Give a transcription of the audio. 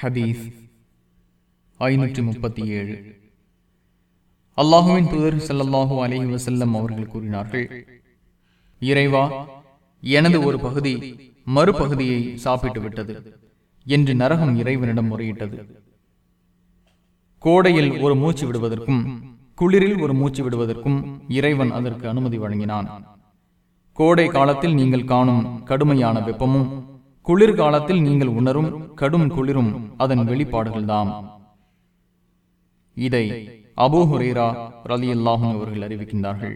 ஹதீஸ் ஐநூற்றி முப்பத்தி ஏழு. அல்லாஹுவின் தூதர் ஸல்லல்லாஹு அலைஹி வசல்லம் அவர்கள் கூறினார்கள் இறைவா எனது ஒரு பகுதி மறுபகுதியை சாப்பிட்டு விட்டது என்று நரகம் இறைவனிடம் முறையிட்டது. கோடையில் ஒரு மூச்சு விடுவதற்கும் குளிரில் ஒரு மூச்சு விடுவதற்கும் இறைவன் அதற்கு அனுமதி வழங்கினான். கோடை காலத்தில் நீங்கள் காணும் கடுமையான வெப்பமும் குளிர்காலத்தில் நீங்கள் உணரும் கடும் குளிரும் அதன் வெளிப்பாடுகள்தாம். இதை அபூஹுரேரா அவர்கள் அறிவிக்கின்றார்கள்.